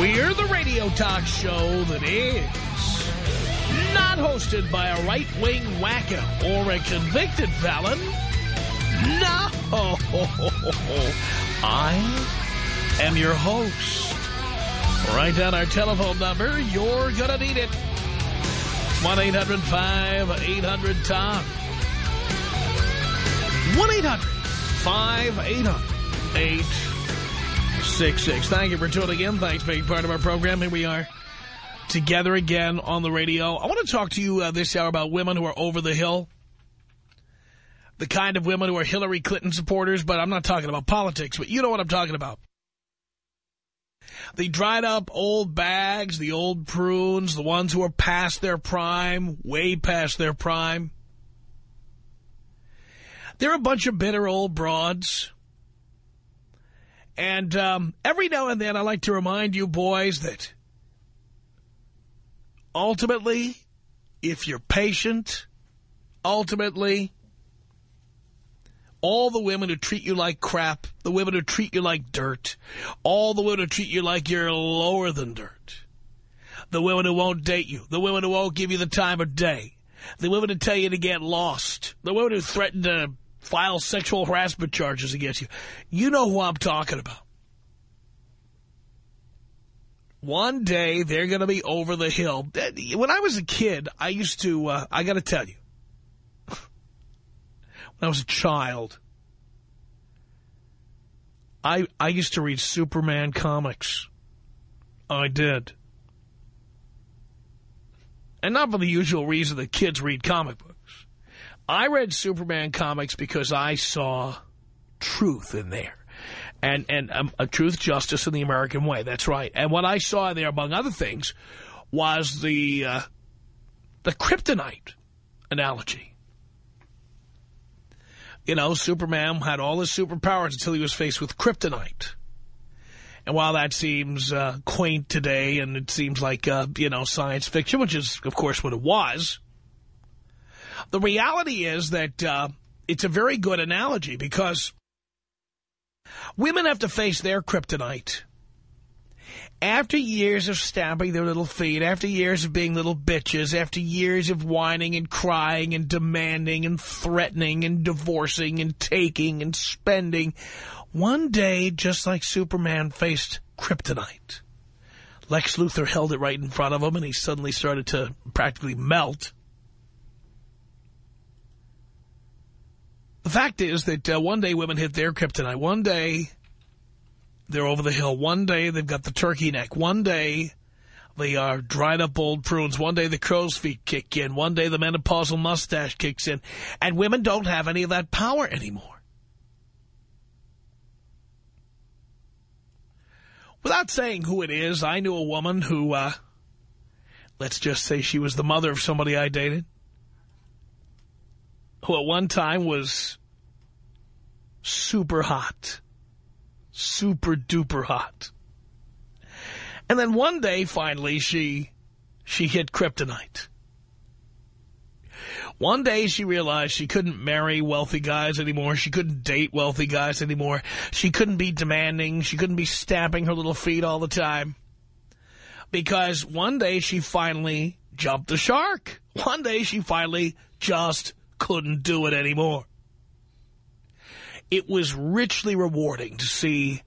We're the radio talk show that is not hosted by a right-wing wacko or a convicted felon. No! I am your host. Write down our telephone number. You're to need it. 1-800-5800-TOM. 1-800-5800-866. Thank you for tuning in. Thanks for being part of our program. Here we are together again on the radio. I want to talk to you uh, this hour about women who are over the hill. The kind of women who are Hillary Clinton supporters, but I'm not talking about politics, but you know what I'm talking about. The dried up old bags, the old prunes, the ones who are past their prime, way past their prime. They're a bunch of bitter old broads. And um, every now and then I like to remind you boys that ultimately, if you're patient, ultimately, all the women who treat you like crap, the women who treat you like dirt, all the women who treat you like you're lower than dirt, the women who won't date you, the women who won't give you the time of day, the women who tell you to get lost, the women who threaten to file sexual harassment charges against you. You know who I'm talking about. One day, they're going to be over the hill. When I was a kid, I used to, uh, I got to tell you, when I was a child, I, I used to read Superman comics. I did. And not for the usual reason that kids read comic books. I read Superman comics because I saw truth in there. And and um, a truth, justice, in the American way. That's right. And what I saw there, among other things, was the uh, the kryptonite analogy. You know, Superman had all his superpowers until he was faced with kryptonite. And while that seems uh, quaint today and it seems like, uh, you know, science fiction, which is, of course, what it was, the reality is that uh, it's a very good analogy because women have to face their kryptonite. After years of stamping their little feet, after years of being little bitches, after years of whining and crying and demanding and threatening and divorcing and taking and spending, one day, just like Superman faced kryptonite, Lex Luthor held it right in front of him and he suddenly started to practically melt. The fact is that uh, one day women hit their kryptonite. One day they're over the hill. One day they've got the turkey neck. One day they are dried up old prunes. One day the crow's feet kick in. One day the menopausal mustache kicks in. And women don't have any of that power anymore. Without saying who it is, I knew a woman who, uh, let's just say she was the mother of somebody I dated who at one time was super hot. Super duper hot. And then one day, finally, she she hit kryptonite. One day she realized she couldn't marry wealthy guys anymore. She couldn't date wealthy guys anymore. She couldn't be demanding. She couldn't be stamping her little feet all the time. Because one day she finally jumped the shark. One day she finally just couldn't do it anymore. It was richly rewarding to see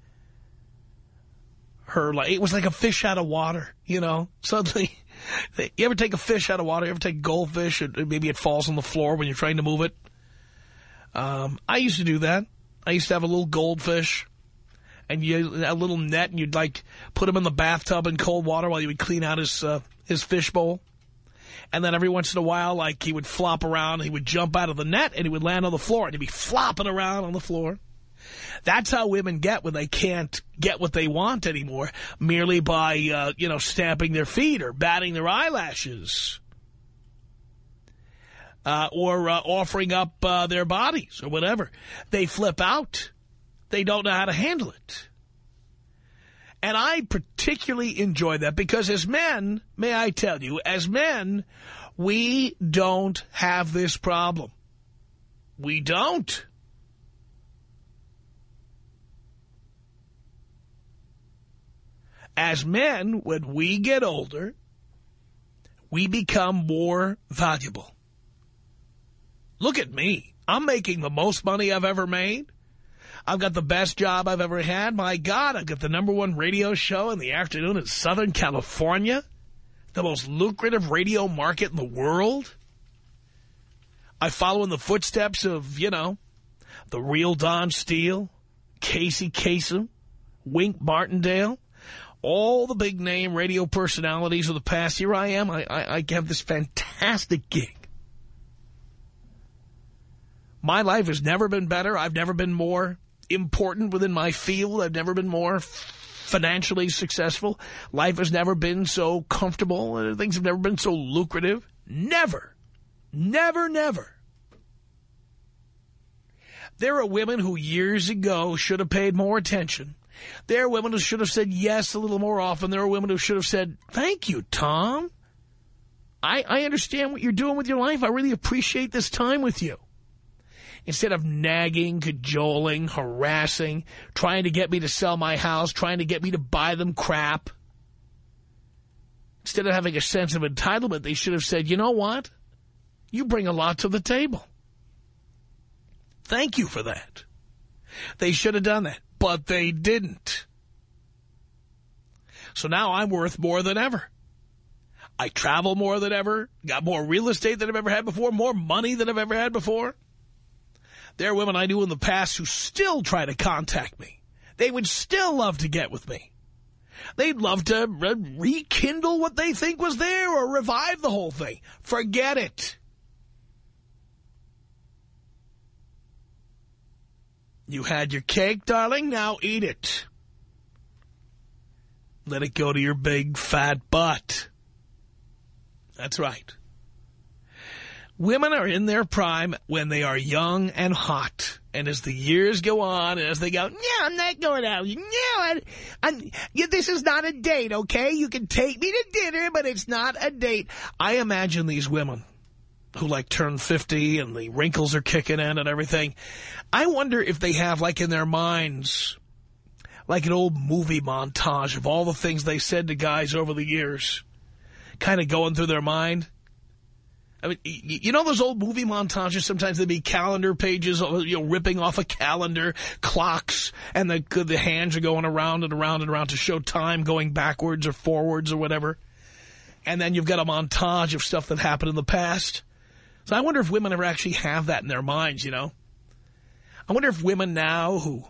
her, like, it was like a fish out of water, you know? Suddenly, you ever take a fish out of water? You ever take goldfish and maybe it falls on the floor when you're trying to move it? Um, I used to do that. I used to have a little goldfish and you a little net and you'd like put him in the bathtub in cold water while you would clean out his uh, his fish bowl. And then every once in a while, like, he would flop around, he would jump out of the net, and he would land on the floor, and he'd be flopping around on the floor. That's how women get when they can't get what they want anymore, merely by, uh, you know, stamping their feet or batting their eyelashes. Uh, or uh, offering up uh, their bodies or whatever. They flip out. They don't know how to handle it. And I particularly enjoy that because as men, may I tell you, as men, we don't have this problem. We don't. As men, when we get older, we become more valuable. Look at me. I'm making the most money I've ever made. I've got the best job I've ever had. My God, I've got the number one radio show in the afternoon in Southern California. The most lucrative radio market in the world. I follow in the footsteps of, you know, the real Don Steele, Casey Kasem, Wink Martindale, all the big name radio personalities of the past. Here I am. I, I, I have this fantastic gig. My life has never been better. I've never been more important within my field. I've never been more financially successful. Life has never been so comfortable. Things have never been so lucrative. Never. Never, never. There are women who years ago should have paid more attention. There are women who should have said yes a little more often. There are women who should have said, thank you, Tom. I, I understand what you're doing with your life. I really appreciate this time with you. Instead of nagging, cajoling, harassing, trying to get me to sell my house, trying to get me to buy them crap. Instead of having a sense of entitlement, they should have said, you know what? You bring a lot to the table. Thank you for that. They should have done that, but they didn't. So now I'm worth more than ever. I travel more than ever, got more real estate than I've ever had before, more money than I've ever had before. There are women I knew in the past who still try to contact me. They would still love to get with me. They'd love to re rekindle what they think was there or revive the whole thing. Forget it. You had your cake, darling. Now eat it. Let it go to your big, fat butt. That's right. Women are in their prime when they are young and hot. And as the years go on, and as they go, no, I'm not going out. No, I, I'm, yeah, this is not a date, okay? You can take me to dinner, but it's not a date. I imagine these women who like turn 50 and the wrinkles are kicking in and everything. I wonder if they have like in their minds like an old movie montage of all the things they said to guys over the years kind of going through their mind. I mean, you know those old movie montages? Sometimes they'd be calendar pages, uh, you know, ripping off a calendar, clocks, and the the hands are going around and around and around to show time going backwards or forwards or whatever. And then you've got a montage of stuff that happened in the past. So I wonder if women ever actually have that in their minds, you know? I wonder if women now who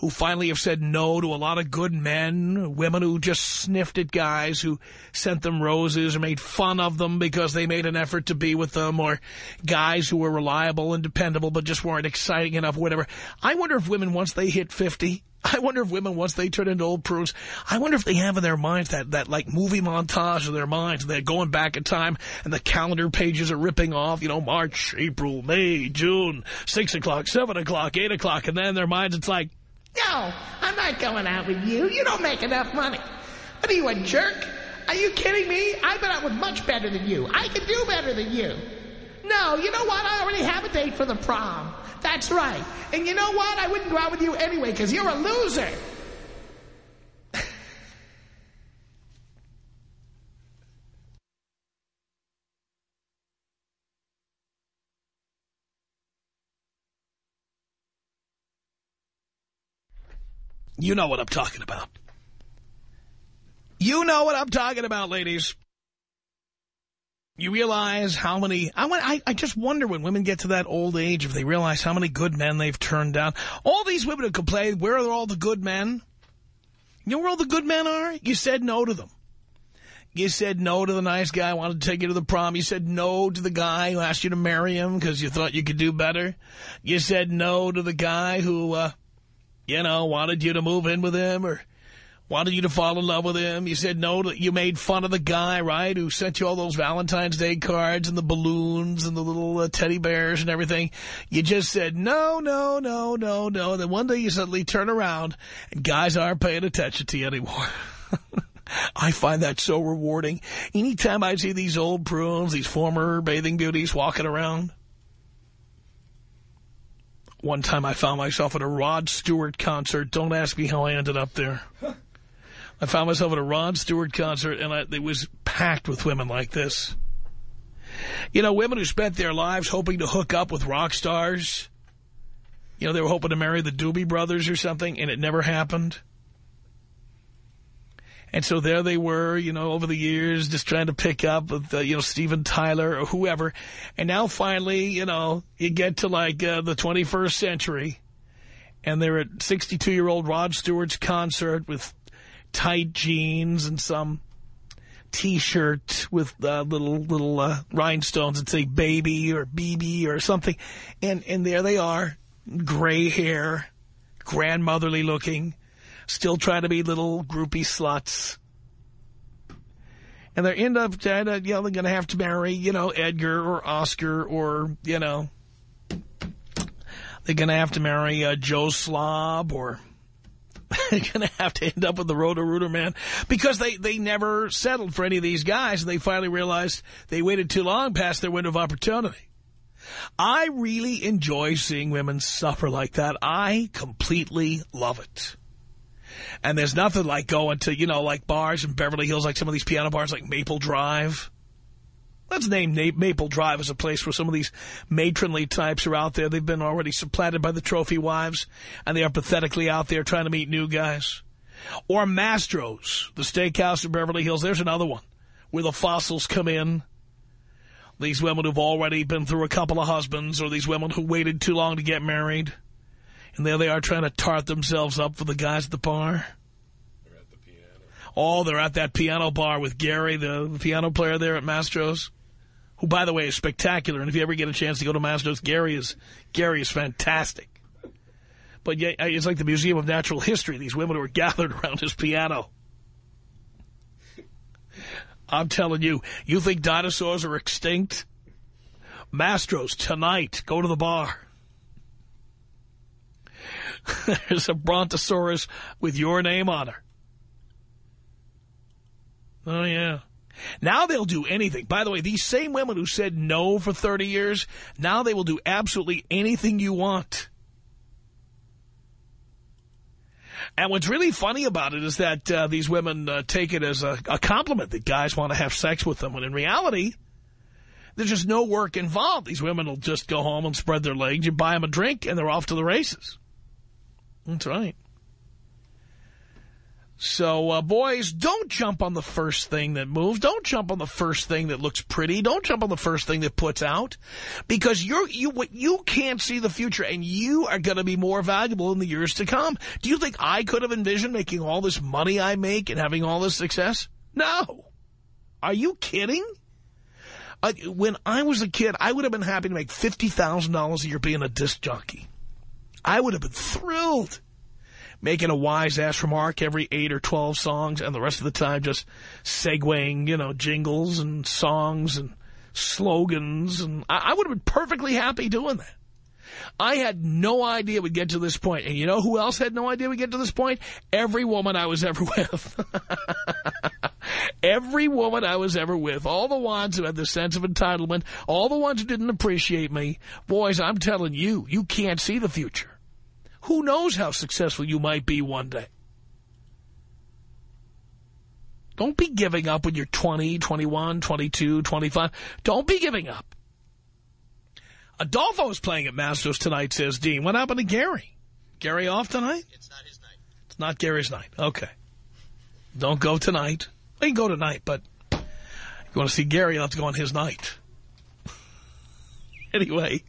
who finally have said no to a lot of good men, women who just sniffed at guys who sent them roses or made fun of them because they made an effort to be with them, or guys who were reliable and dependable but just weren't exciting enough, whatever. I wonder if women, once they hit 50, I wonder if women, once they turn into old prunes, I wonder if they have in their minds that, that like movie montage in their minds. They're going back in time and the calendar pages are ripping off, you know, March, April, May, June, 6 o'clock, 7 o'clock, 8 o'clock. And then in their minds it's like, no, I'm not going out with you. You don't make enough money. What are you, a jerk? Are you kidding me? I've been out with much better than you. I can do better than you. No, you know what? I already have a date for the prom. That's right. And you know what? I wouldn't go out with you anyway because you're a loser. You know what I'm talking about. You know what I'm talking about, ladies. You realize how many... I, I, I just wonder when women get to that old age if they realize how many good men they've turned down. All these women who complain, where are all the good men? You know where all the good men are? You said no to them. You said no to the nice guy who wanted to take you to the prom. You said no to the guy who asked you to marry him because you thought you could do better. You said no to the guy who... Uh, you know, wanted you to move in with him or wanted you to fall in love with him. You said no, to, you made fun of the guy, right, who sent you all those Valentine's Day cards and the balloons and the little uh, teddy bears and everything. You just said no, no, no, no, no. Then one day you suddenly turn around and guys aren't paying attention to you anymore. I find that so rewarding. Anytime I see these old prunes, these former bathing beauties walking around. One time I found myself at a Rod Stewart concert. Don't ask me how I ended up there. I found myself at a Rod Stewart concert, and I, it was packed with women like this. You know, women who spent their lives hoping to hook up with rock stars. You know, they were hoping to marry the Doobie Brothers or something, and it never happened. And so there they were, you know, over the years, just trying to pick up with, uh, you know, Steven Tyler or whoever. And now finally, you know, you get to like uh, the 21st century and they're at 62-year-old Rod Stewart's concert with tight jeans and some T-shirt with uh, little little uh, rhinestones that say "baby" or "BB" or something, and and there they are, gray hair, grandmotherly looking, still trying to be little groupie sluts. And they end up you know, they're going to have to marry, you know, Edgar or Oscar or, you know, they're going to have to marry uh, Joe Slob or they're going to have to end up with the Roto-Rooter man because they, they never settled for any of these guys. And they finally realized they waited too long past their window of opportunity. I really enjoy seeing women suffer like that. I completely love it. And there's nothing like going to, you know, like bars in Beverly Hills, like some of these piano bars like Maple Drive. Let's name Maple Drive as a place where some of these matronly types are out there. They've been already supplanted by the trophy wives, and they are pathetically out there trying to meet new guys. Or Mastro's, the steakhouse in Beverly Hills. There's another one where the fossils come in. These women who've already been through a couple of husbands, or these women who waited too long to get married. And there they are trying to tart themselves up for the guys at the bar. They're at the piano. Oh, they're at that piano bar with Gary, the, the piano player there at Mastro's who, by the way, is spectacular. And if you ever get a chance to go to Mastro's, Gary is Gary is fantastic. But yeah, it's like the Museum of Natural History. These women who are gathered around his piano. I'm telling you, you think dinosaurs are extinct? Mastro's tonight. Go to the bar. There's a brontosaurus with your name on her. Oh, yeah. Now they'll do anything. By the way, these same women who said no for 30 years, now they will do absolutely anything you want. And what's really funny about it is that uh, these women uh, take it as a, a compliment that guys want to have sex with them. When in reality, there's just no work involved. These women will just go home and spread their legs. You buy them a drink, and they're off to the races. That's right. So, uh, boys, don't jump on the first thing that moves. Don't jump on the first thing that looks pretty. Don't jump on the first thing that puts out. Because you're, you, you can't see the future, and you are going to be more valuable in the years to come. Do you think I could have envisioned making all this money I make and having all this success? No. Are you kidding? When I was a kid, I would have been happy to make $50,000 a year being a disc jockey. I would have been thrilled making a wise-ass remark every eight or 12 songs, and the rest of the time just segueing, you know, jingles and songs and slogans. And I, I would have been perfectly happy doing that. I had no idea we'd get to this point. And you know who else had no idea we'd get to this point? Every woman I was ever with. Every woman I was ever with. All the ones who had the sense of entitlement. All the ones who didn't appreciate me. Boys, I'm telling you, you can't see the future. Who knows how successful you might be one day? Don't be giving up when you're 20, 21, 22, 25. Don't be giving up. Adolfo is playing at Mastro's tonight, says Dean. What happened to Gary? Gary off tonight? It's not his night. It's not Gary's night. Okay. Don't go tonight. You can go tonight, but if you want to see Gary, you'll have to go on his night. anyway,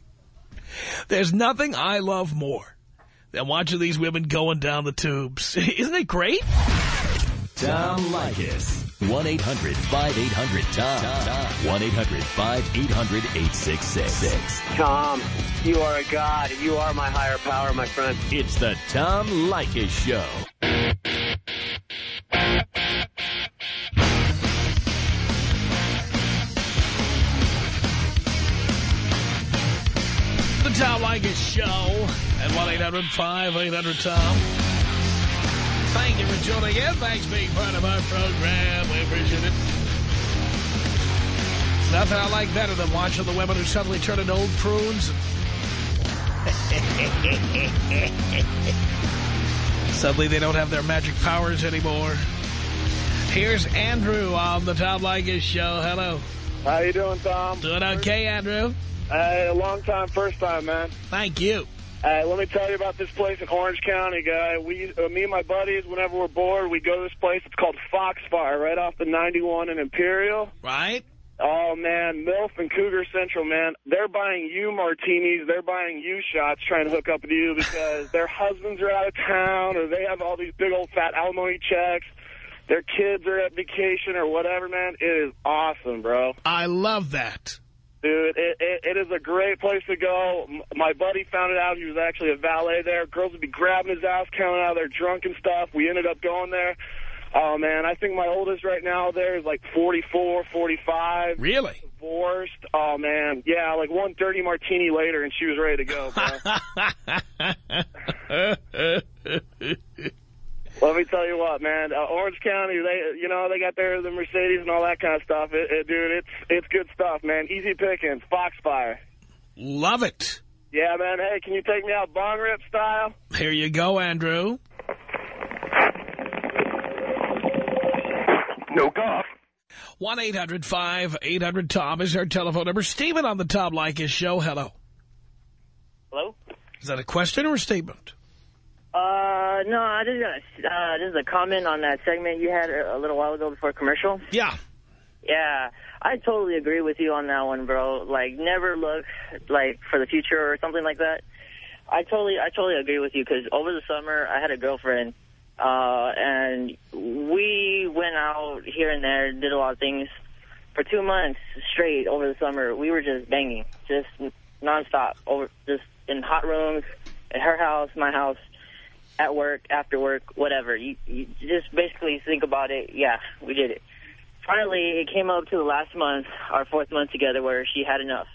there's nothing I love more than watching these women going down the tubes. Isn't it great? Tom Leykis. 1-800-5800-TOM. 1-800-5800-866. Tom, you are a god. You are my higher power, my friend. It's the Tom Leykis Show. Leykis Show at 1-800-5800-TOM. Thank you for tuning in. Thanks for being part of our program. We appreciate it. Nothing I like better than watching the women who suddenly turn into old prunes. suddenly they don't have their magic powers anymore. Here's Andrew on the Tom Leykis Show. Hello. How you doing, Tom? Doing okay, Andrew? Hey, a long time, first time, man. Thank you. Hey, let me tell you about this place in Orange County, guy. We, uh, me and my buddies, whenever we're bored, we go to this place. It's called Foxfire, right off the 91 in Imperial. Right? Oh, man, MILF and Cougar Central, man, they're buying you martinis, they're buying you shots trying to hook up with you because their husbands are out of town or they have all these big old fat alimony checks. Their kids are at vacation or whatever, man. It is awesome, bro. I love that. Dude, it, it, it is a great place to go. My buddy found it out. He was actually a valet there. Girls would be grabbing his ass, coming out of there drunk and stuff. We ended up going there. Oh, man, I think my oldest right now there is like 44, 45. Really? Divorced. Oh, man. Yeah, like one dirty martini later, and she was ready to go, bro. Let me tell you what, man. Uh, Orange County, they, you know, they got their the Mercedes and all that kind of stuff. It, it, dude, it's it's good stuff, man. Easy pickings, Foxfire. love it. Yeah, man. Hey, can you take me out bong rip style? Here you go, Andrew. No golf. 1-800-5800-TOM is our telephone number. Stephen on the Tom Leykis show. Hello. Hello? Is that a question or a statement? Uh, no, I just got uh, just a comment on that segment you had a, a little while ago before commercial. Yeah. Yeah, I totally agree with you on that one, bro. Like, never look, like, for the future or something like that. I totally, I totally agree with you because over the summer I had a girlfriend, uh, and we went out here and there, did a lot of things. For two months straight over the summer, we were just banging, just nonstop, over, just in hot rooms, at her house, my house, at work, after work, whatever. You, you just basically think about it. Yeah, we did it. Finally, it came up to the last month, our fourth month together, where she had enough.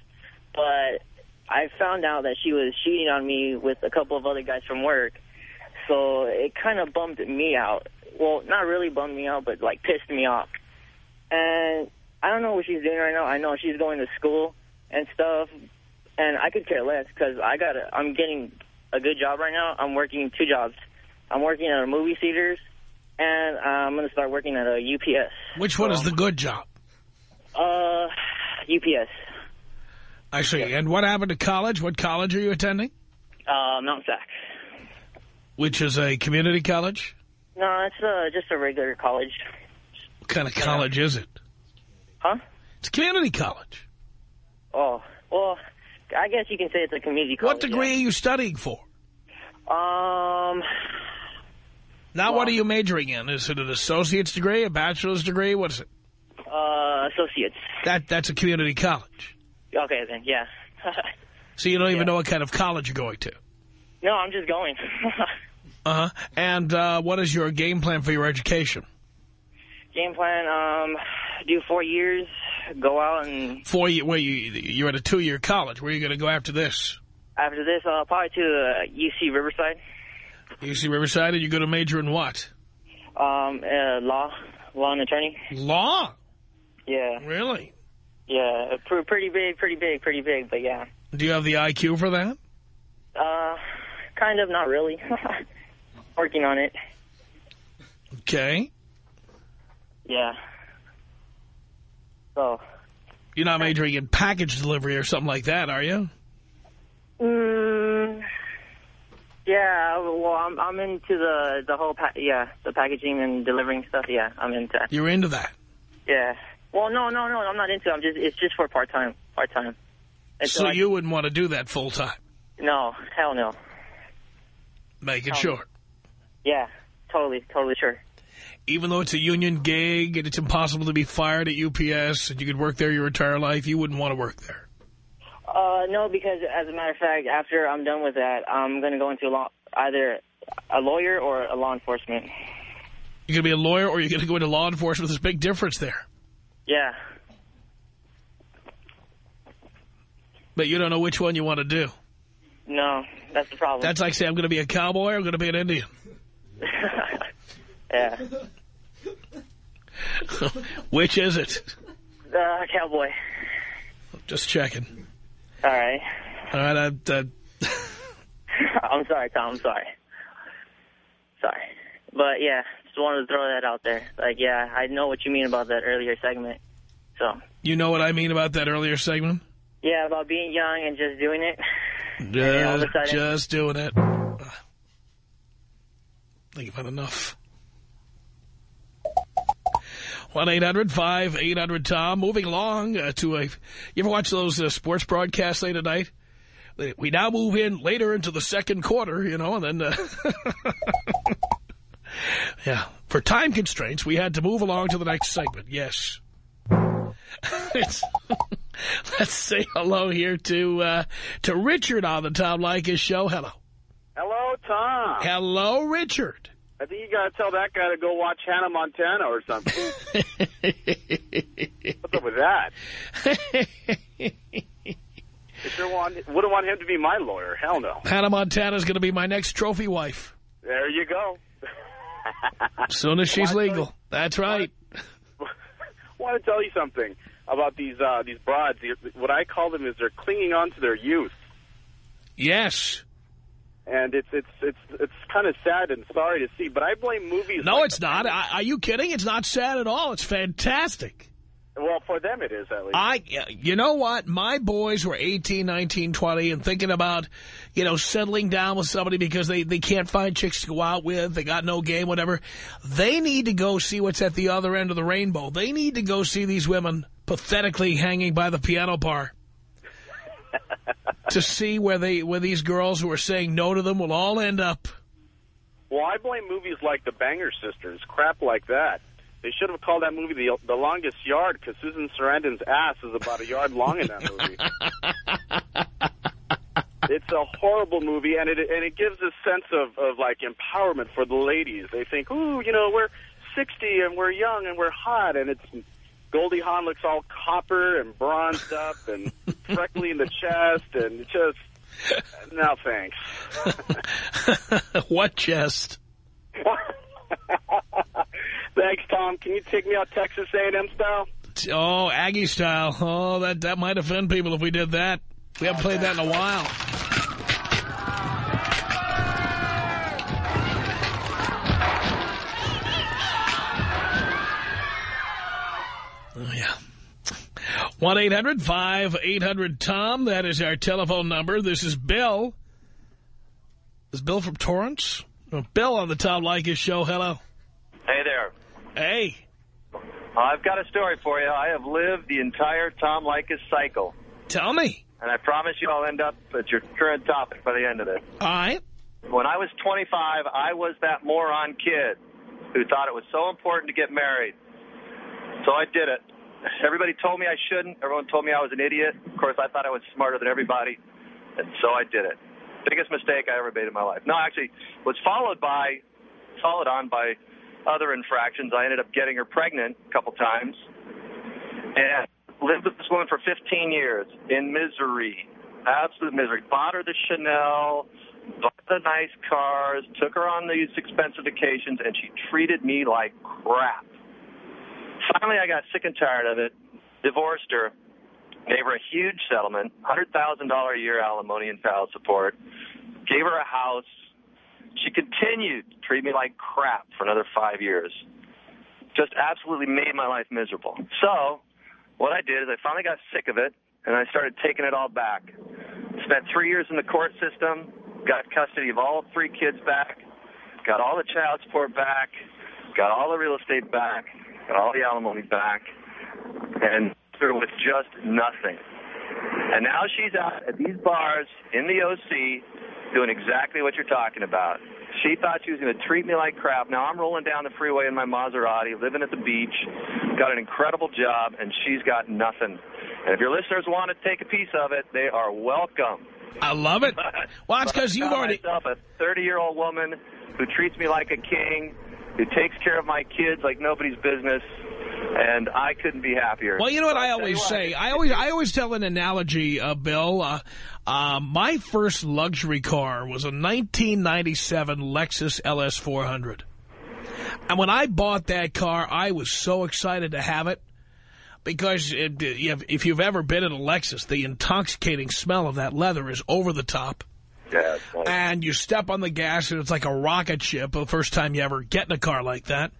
But I found out that she was cheating on me with a couple of other guys from work. So it kind of bummed me out. Well, not really bummed me out, but like pissed me off. And I don't know what she's doing right now. I know she's going to school and stuff, and I could care less because I got I'm getting a good job right now. I'm working two jobs. I'm working at a movie theaters, and uh, I'm going to start working at a UPS. Which one is the good job? Uh, UPS. I see. And what happened to college? What college are you attending? Uh, Mount Sac. Which is a community college? No, it's uh, just a regular college. What kind of college is it? Huh? It's community college. Oh, well, I guess you can say it's a community college. What degree are you studying for? Um, Now, Well- what are you majoring in? Is it an associate's degree, a bachelor's degree? What is it? uh, associates. That That's a community college. Okay, then, yeah. So you don't even Yeah. know what kind of college you're going to. no, I'm just going. Uh-huh. And uh, what is your game plan for your education? Game plan, um, do four years, go out, and Four year, well, you, you're at a two-year college. Where are you going to go after this? after this, uh, probably to uh, UC Riverside. UC Riverside, and you're going to major in what? Um, uh, law, law and attorney. Law. Yeah, Really? yeah, pr pretty big, pretty big, pretty big, but yeah. Do you have the IQ for that? Uh, kind of, not really. Working on it. Okay. Yeah. So, You're not majoring in package delivery or something like that, are you? mm, yeah. Well, I'm I'm into the the whole pa yeah the packaging and delivering stuff. Yeah, I'm into. that. You're into that. Yeah. Well, no, no, no. I'm not into. it. I'm just. It's just for part time. Part time. So you wouldn't want to do that full time. No, hell no. Make it Oh. short. Yeah, totally, totally sure. Even though it's a union gig and it's impossible to be fired at UPS and you could work there your entire life, you wouldn't want to work there? Uh, no, because as a matter of fact, after I'm done with that, I'm going to go into law, either a lawyer or a law enforcement. You're going to be a lawyer or you're going to go into law enforcement? There's a big difference there. Yeah. But you don't know which one you want to do. No, that's the problem. That's like saying I'm going to be a cowboy or I'm going to be an Indian. yeah. Which is it? Uh, cowboy. Just checking. All right. All right, I, uh, I'm sorry, Tom. I'm sorry. Sorry. But, yeah, just wanted to throw that out there. Like, yeah, I know what you mean about that earlier segment. So. you know what I mean about that earlier segment? Yeah, about being young and just doing it. Just, all of a sudden- just doing it. I think you've had enough. 1-800-5800-TOM. Moving along uh, to a... You ever watch those uh, sports broadcasts late at night? We now move in later into the second quarter, you know, and then... Uh, yeah. For time constraints, we had to move along to the next segment. Yes. Let's say hello here to uh, to Richard on the Tom Leykis show. Hello. Hello, Tom. Hello, Richard. I think you got to tell that guy to go watch Hannah Montana or something. What's up with that? I sure want, wouldn't want him to be my lawyer. Hell no. Hannah Montana's going to be my next trophy wife. There you go. As soon as she's legal. That's right. I want to tell you something about these uh, these broads. What I call them is they're clinging on to their youth. Yes. And it's it's it's it's kind of sad and sorry to see, but I blame movies. No, like it's not. I, are you kidding? It's not sad at all. It's fantastic. Well, for them it is at least. I, you know what? My boys were 18, 19, 20 and thinking about, you know, settling down with somebody because they, they can't find chicks to go out with. They got no game, whatever. They need to go see what's at the other end of the rainbow. They need to go see these women pathetically hanging by the piano bar to see where they where these girls who are saying no to them will all end up. Well, I blame movies like The Banger Sisters, crap like that. They should have called that movie The, the Longest Yard because Susan Sarandon's ass is about a yard long in that movie. it's a horrible movie, and it and it gives a sense of, of like empowerment for the ladies. They think, ooh, you know, we're 60 and we're young and we're hot, and it's Goldie Hawn looks all copper and bronzed up and freckly in the chest, and just no thanks. what chest? Thanks, Tom. Can you take me out Texas A&M style? Oh, Aggie style. Oh, that, that might offend people if we did that. We haven't oh, played that in a while. Oh, yeah. 1-800-5800-TOM. That is our telephone number. This is Bill. This Is Bill from Torrance? Oh, Bill on the Tom Leykis show. Hello. Hey there. Hey. I've got a story for you. I have lived the entire Tom Leykis cycle. Tell me. And I promise you I'll end up at your current topic by the end of it. All right. When I was 25, I was that moron kid who thought it was so important to get married. So I did it. Everybody told me I shouldn't. Everyone told me I was an idiot. Of course, I thought I was smarter than everybody. And so I did it. Biggest mistake I ever made in my life. No, actually, was followed by, followed on by other infractions. I ended up getting her pregnant a couple times. And lived with this woman for 15 years in misery. Absolute misery. Bought her the Chanel, bought the nice cars, took her on these expensive vacations, and she treated me like crap. Finally, I got sick and tired of it, divorced her, gave her a huge settlement, $100,000 a year alimony and child support, gave her a house. She continued to treat me like crap for another five years. Just absolutely made my life miserable. So what I did is I finally got sick of it, and I started taking it all back. Spent three years in the court system, got custody of all three kids back, got all the child support back, got all the real estate back, got all the alimony back, and was just nothing. And now she's out at these bars in the OC doing exactly what you're talking about. She thought she was going to treat me like crap. Now I'm rolling down the freeway in my Maserati, living at the beach, got an incredible job, and she's got nothing. And if your listeners want to take a piece of it, they are welcome. I love it. Well, that's But I because you've already... myself a 30-year-old woman who treats me like a king, who takes care of my kids like nobody's business, and I couldn't be happier. Well, you know what I always say? I always I always tell an analogy, uh, Bill. Uh, uh, my first luxury car was a 1997 Lexus LS400. And when I bought that car, I was so excited to have it. Because it, if you've ever been in a Lexus, the intoxicating smell of that leather is over the top. And you step on the gas and it's like a rocket ship the first time you ever get in a car like that.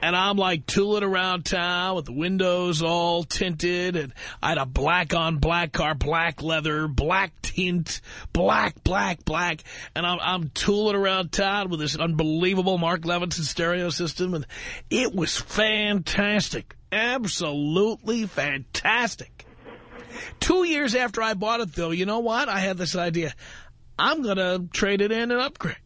And I'm like tooling around town with the windows all tinted. And I had a black on black car, black leather, black tint, black, black, black. And I'm, I'm tooling around town with this unbelievable Mark Levinson stereo system. And it was fantastic. Absolutely fantastic. Two years after I bought it, though, you know what? I had this idea. I'm going to trade it in and upgrade.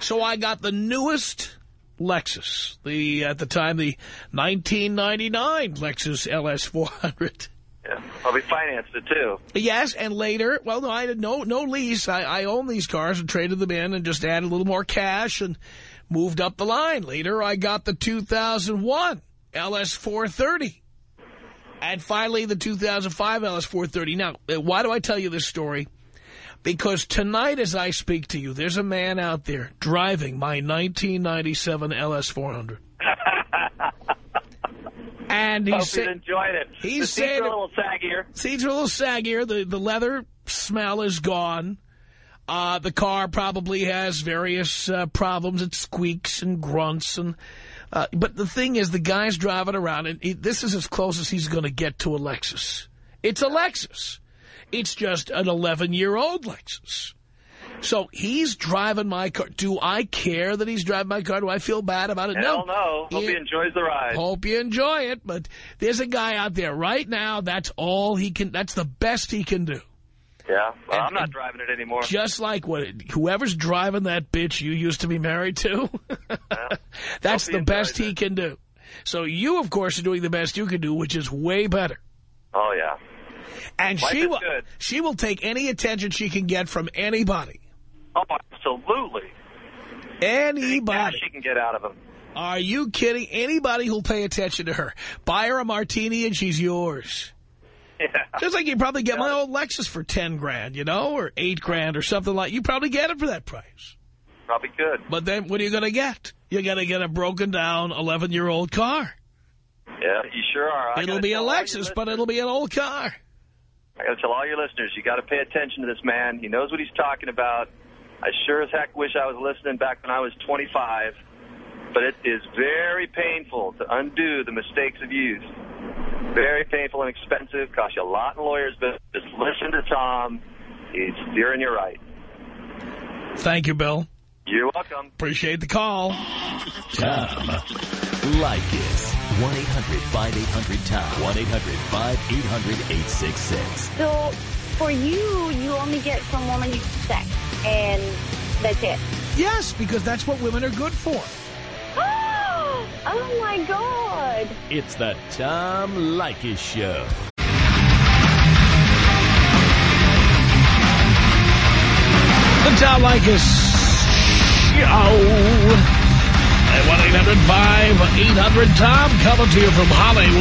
So I got the newest Lexus, the at the time, the 1999 Lexus LS400. Yeah. Well, we financed it, too. Yes, and later, well, no, I had no no lease. I, I own these cars and traded them in and just added a little more cash and moved up the line. Later, I got the 2001 LS430. And finally, the 2005 LS430. Now, why do I tell you this story? Because tonight, as I speak to you, there's a man out there driving my 1997 LS400. And he said, enjoyed it. he the seats said- are a little saggier. Seats are a little saggier. The, the leather smell is gone. Uh, the car probably has various uh, problems. It squeaks and grunts. and. Uh, but the thing is, the guy's driving around, and he, this is as close as he's going to get to a Lexus. It's a Lexus. It's just an 11-year-old Lexus. So he's driving my car. Do I care that he's driving my car? Do I feel bad about it? Hell no. Hope Yeah. he enjoys the ride. Hope you enjoy it, but there's a guy out there right now, that's all he can, that's the best he can do. Yeah. Well, And- I'm not driving it anymore. Just like what whoever's driving that bitch you used to be married to, that's Hope he the best he can do. So you, of course, are doing the best you can do, which is way better. Oh, yeah. And Life she will, good. she will take any attention she can get from anybody. Oh, absolutely. Anybody. Yeah, she can get out of them. Are you kidding? Anybody who'll pay attention to her. Buy her a martini and she's yours. Yeah. Just like you probably get my old Lexus for 10 grand, you know, or 8 grand or something like You probably get it for that price. Probably good. But then what are you going to get? You're going to get a broken down 11-year-old car. Yeah, you sure are. I It'll be a tell all your Lexus, but it'll be an old car. I got to tell all your listeners, you got to pay attention to this man. He knows what he's talking about. I sure as heck wish I was listening back when I was 25. But it is very painful to undo the mistakes of youth. Very painful and expensive. Cost you a lot in lawyers' but Just listen to Tom. He's steering you right. Thank you, Bill. You're welcome. Appreciate the call. Tom Leykis. 1-800-5800-TOM. 1-800-5800-866. So for you, you only get from women you sex, and that's it. Yes, because that's what women are good for. oh oh my God! It's the Tom Leykis Show. The Tom Leykis Show. At 1-800-5800-TOM coming to you from Hollywood.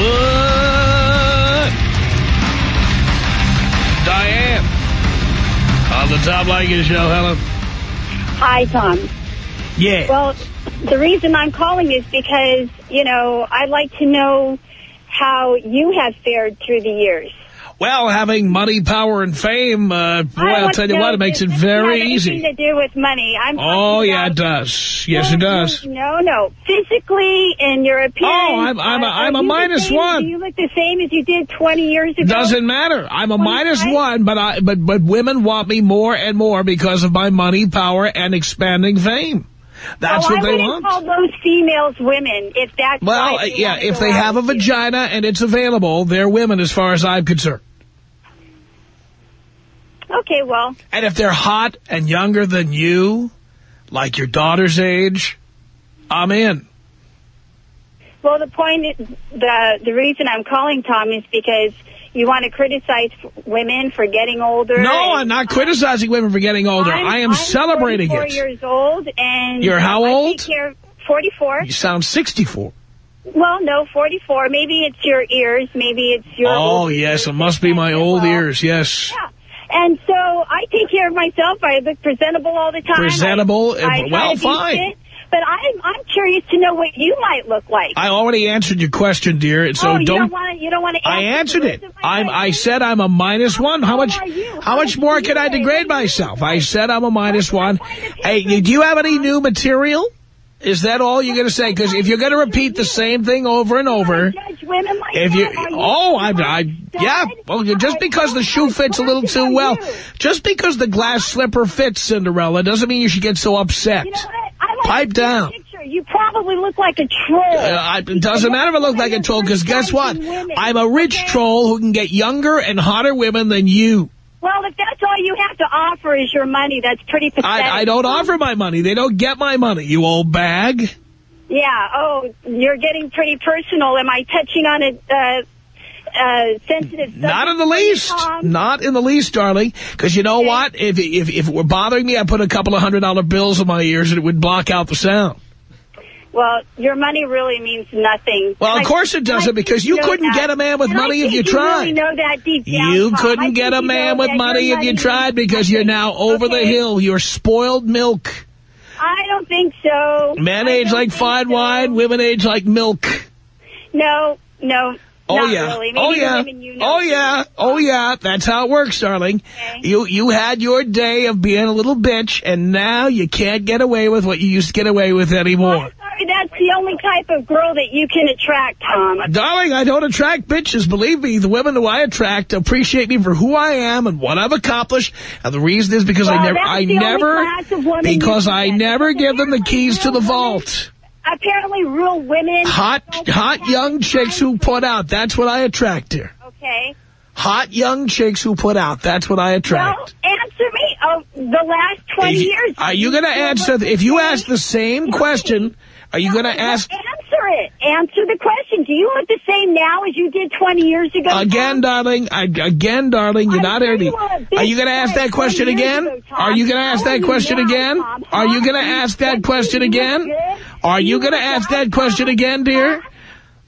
Diane. On the Tom Leykis Show. Hello. Hi, Tom. Yeah. Well, the reason I'm calling is because, you know, I'd like to know how you have fared through the years. Well, having money, power, and fame, uh, boy, I'll tell you what, it makes it very easy. to do with money. I'm Oh, yeah, it does. Yes, it does. No, no. Physically, in your appearance. Oh, I'm- I'm a- I'm a minus one. You look the same as you did 20 years ago? Doesn't matter. I'm a minus 25? one, but I but but women want me more and more because of my money, power, and expanding fame. That's oh, what I they want. call those females women if that's Well, yeah, if they have a vagina and it's available, they're women as far as I'm concerned. Okay, well, And if they're hot and younger than you, like your daughter's age, I'm in. Well, the point is, the the reason I'm calling Tom is because you want to criticize women for getting older. No, I'm not criticizing women for getting older. I'm, I am I'm celebrating 44 it. years old, and You're how I old? take care- 44. You sound 64. Well, no, 44. Maybe it's your ears. Maybe it's your. Oh, yes, it must be my old well. ears, yes. Yeah. And so I take care of myself. I look presentable all the time. Presentable? I, eh, I Well, fine. fit, but I'm I'm curious to know what you might look like. I already answered your question, dear, so oh, you don't... don't want to. You don't want to. I answered it. I'm, I said I'm a minus one. How much are you? How How much much more can I degrade What do you myself? I said I'm a minus one. Hey, do you have any new material? Is that all you're going to say? Because if you're going to repeat the same thing over and over, Judge women like if you, oh, I, I, yeah, well, just because the shoe fits a little too well, just because the glass slipper fits, Cinderella, doesn't mean you should get so upset. You know what? I like Pipe to see your down. Picture. You probably look like a troll. Uh, it doesn't matter if I look like a troll, because guess what? I'm a rich troll who can get younger and hotter women than you. Well, if that's all you have to offer is your money, that's pretty pathetic. I, I don't offer my money. They don't get my money, you old bag. Yeah. Oh, you're getting pretty personal. Am I touching on a uh, uh, sensitive subject? Not in the least. Not in the least, darling. Because you know Okay. what? If, if, if it were bothering me, I'd put a couple of hundred dollar bills in my ears and it would block out the sound. Well, your money really means nothing. Well, And of I- course it doesn't, because you know couldn't that. get a man with And money if you Really tried. know that deep down, You Tom. Couldn't get a man with money if you tried because you're now over the hill. You're spoiled milk. I don't think so. Men I age like fine so. wine, women age like milk. No, no. Oh not yeah. Really. Oh yeah. you know oh yeah. Oh yeah. That's how it works, darling. Okay. You you had your day of being a little bitch, and now you can't get away with what you used to get away with anymore. Sorry, that's the only type of girl that you can attract, Tom. Darling, I don't attract bitches. Believe me, the women who I attract appreciate me for who I am and what I've accomplished. And the reason is because I never, I never, class of woman you because I never give them the keys to the vault. Apparently, real women. Hot, hot young chicks who put out. That's what I attract here. Okay. Hot young chicks who put out. That's what I Well, attract. answer me. Oh, the last 20 If- years. are you going to answer? If you ask the same question, are you going to ask it. Answer the question. Do you look the same now as you did 20 years ago? again, Tom? darling? I, again, darling, you're I'm not sure hearing you were a big Are you going to ask that question again? ago, Are you going to ask that question again? Are you going to ask that question do you look again? Are you you going to ask that question again, dear?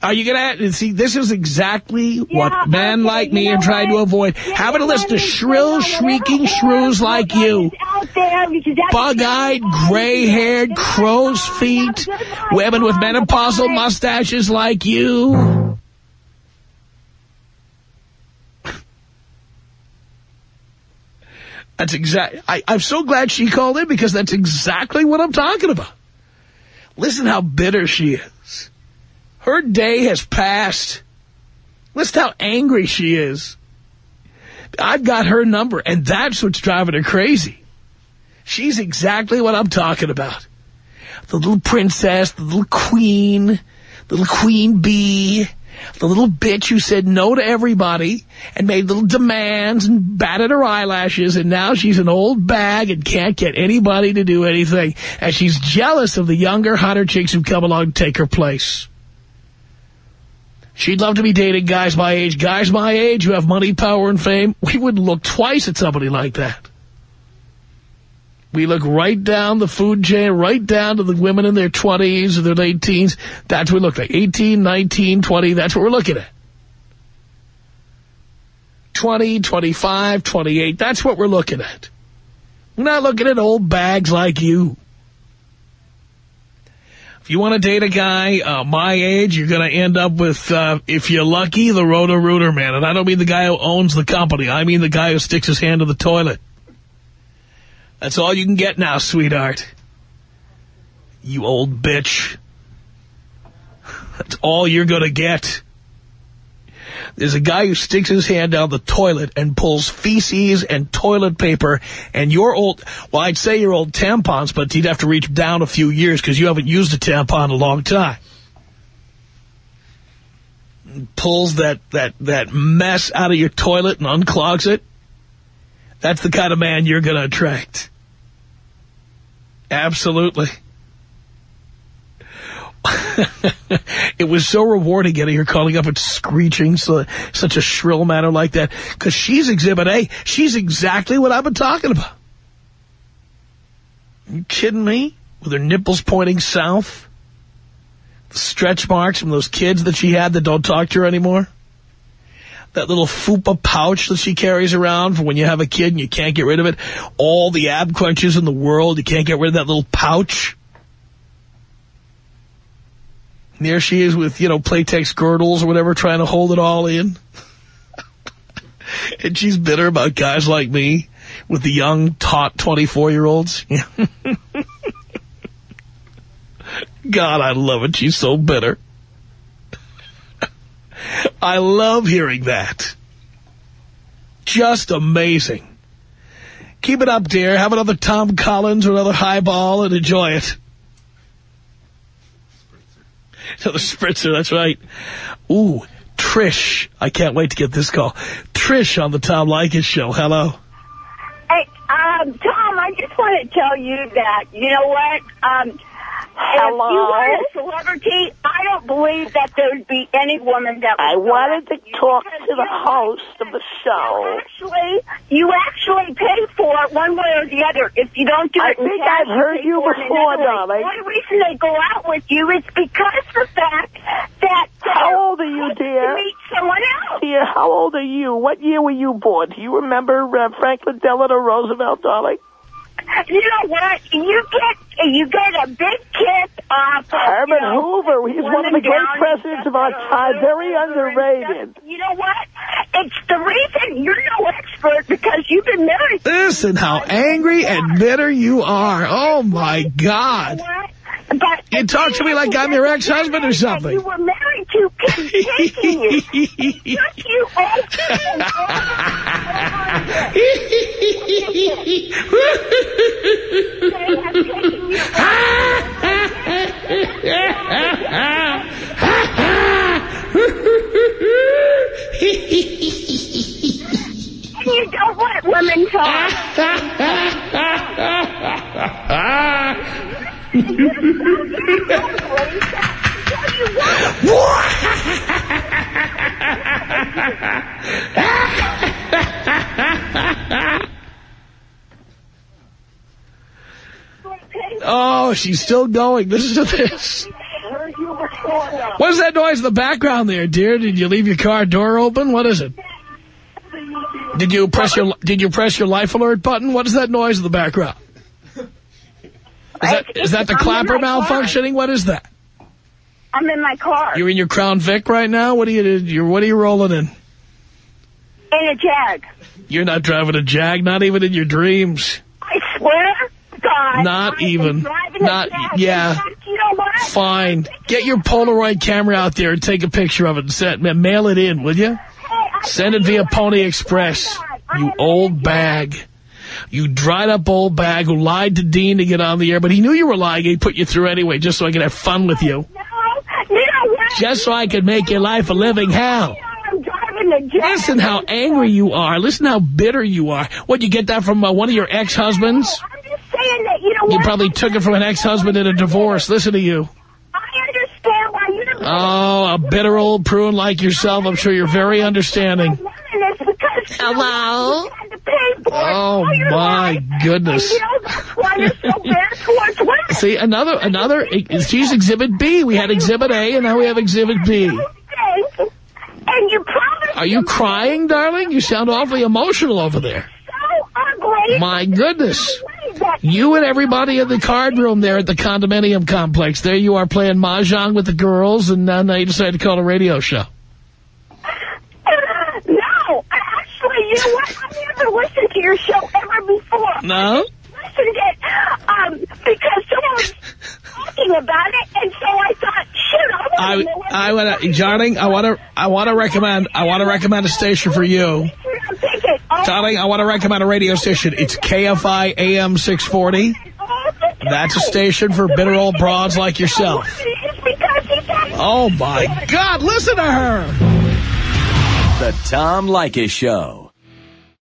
Are you going to see? This is exactly Yeah, what men okay, like me are trying to avoid. Yeah, Having a you list of shrill, shrieking shrews like you. is out there, because that's Bug-eyed, gray-haired, crow's feet, women with menopausal mustaches like you. That's exact. I, I'm so glad she called in because that's exactly what I'm talking about. Listen how bitter she is. Her day has passed. Listen how angry she is. I've got her number, and that's what's driving her crazy. She's exactly what I'm talking about. The little princess, the little queen, the little queen bee, the little bitch who said no to everybody and made little demands and batted her eyelashes, and now she's an old bag and can't get anybody to do anything. And she's jealous of the younger, hotter chicks who come along to take her place. She'd love to be dating guys my age. Guys my age who have money, power, and fame. We wouldn't look twice at somebody like that. We look right down the food chain, right down to the women in their 20s or their late teens. That's what we look like. 18, 19, 20, that's what we're looking at. 20, 25, 28, that's what we're looking at. We're not looking at old bags like you. You want to date a guy uh, my age, you're going to end up with, uh, if you're lucky, the Roto-Rooter man. And I don't mean the guy who owns the company. I mean the guy who sticks his hand to the toilet. That's all you can get now, sweetheart. You old bitch. That's all you're going to get. There's a guy who sticks his hand down the toilet and pulls feces and toilet paper and your old, well, I'd say your old tampons, but you'd have to reach down a few years because you haven't used a tampon in a long time. Pulls that, that, that mess out of your toilet and unclogs it. That's the kind of man you're going to attract. Absolutely. it was so rewarding getting her calling up and screeching so, such a shrill manner like that. Because she's Exhibit A. She's exactly what I've been talking about. you kidding me? With her nipples pointing south? The stretch marks from those kids that she had that don't talk to her anymore? That little fupa pouch that she carries around for when you have a kid and you can't get rid of it. All the ab crunches in the world, you can't get rid of that little pouch. And there she is with, you know, Playtex girdles or whatever, trying to hold it all in. and she's bitter about guys like me with the young, taut 24-year-olds. God, I love it. She's so bitter. I love hearing that. Just amazing. Keep it up, dear. Have another Tom Collins or another highball and enjoy it. Another spritzer, that's right. Ooh, Trish. I can't wait to get this call. Trish on the Tom Leykis show. Hello. Hey, um, Tom, I just want to tell you that, you know what? Um, Hello? If you were a celebrity, I don't believe that there would be any woman that would I wanted to talk to the you know what? host of the show. Actually, you actually pay for it one way or the other. If you don't do I it in think I've heard you before, darling. The only reason they go out with you is because of the fact that How old are you, dear? meet someone else. Dear, how old are you? What year were you born? Do you remember uh, Franklin Delano Roosevelt, darling? You know what? You get you get a big kick off. Of, Herbert you know, Hoover. He's one of the great presidents of our time. Very Hoover underrated. stuff. You know what? It's the reason you're no expert because you've been married. Listen how angry and bitter you are. Oh, my God. What? But You talk to me like I'm your ex-husband or something. You were married to Kim taking you. Just you don't let women talk. Oh, she's still going. Listen to this. What is that noise in the background there, dear? Did you leave your car door open? What is it? Did you press your Did you press your life alert button? What is that noise in the background? Is that is that the I'm clapper my car. malfunctioning? What is that? I'm in my car. You're in your Crown Vic right now. What are you? You're what are you rolling in? in a jag. You're not driving a Jag, not even in your dreams. I swear to God. Not I even. Not- yeah. Fact, you know? Fine. Get your Polaroid camera out there and take a picture of it and send, mail it in, will you? Hey, Send it via Pony Express. swear to God, I You old bag. You dried up old bag who lied to Dean to get on the air, but he knew you were lying. He put you through anyway just so I could have fun with you. No, you know what? Just so I could make your life a living hell. I'm driving a jag. Listen how angry you are. Listen how bitter you are. What, you get that from uh, one of your ex-husbands? I'm just saying that, you know You what? probably took it from an ex-husband in a divorce. Listen to you. I understand why you're Oh, a bitter old prune like yourself. I'm sure you're very understanding. Hello? Oh, my goodness. You know, why you're so bad towards women. See, another, another, she's Exhibit B. We had Exhibit A, and now we have Exhibit B. And you promised Are you crying, darling? You sound awfully emotional over there. so ugly. My goodness. You and everybody in the card room there at the condominium complex. There you are playing mahjong with the girls, and now you decided to call a radio show. No, actually, you know what? I've never listened to your show ever before. No? listened to it um, because someone was talking about it, and so I thought, shoot, I I, want to know what I want to, darling, I want to, I want to recommend, I want to recommend a station for you. I'm thinking, Darling, I want to recommend a radio station. It's KFI AM 640. That's a station for bitter old broads like yourself. It's because he said Oh, my God, listen to her. The Tom Leykis Show.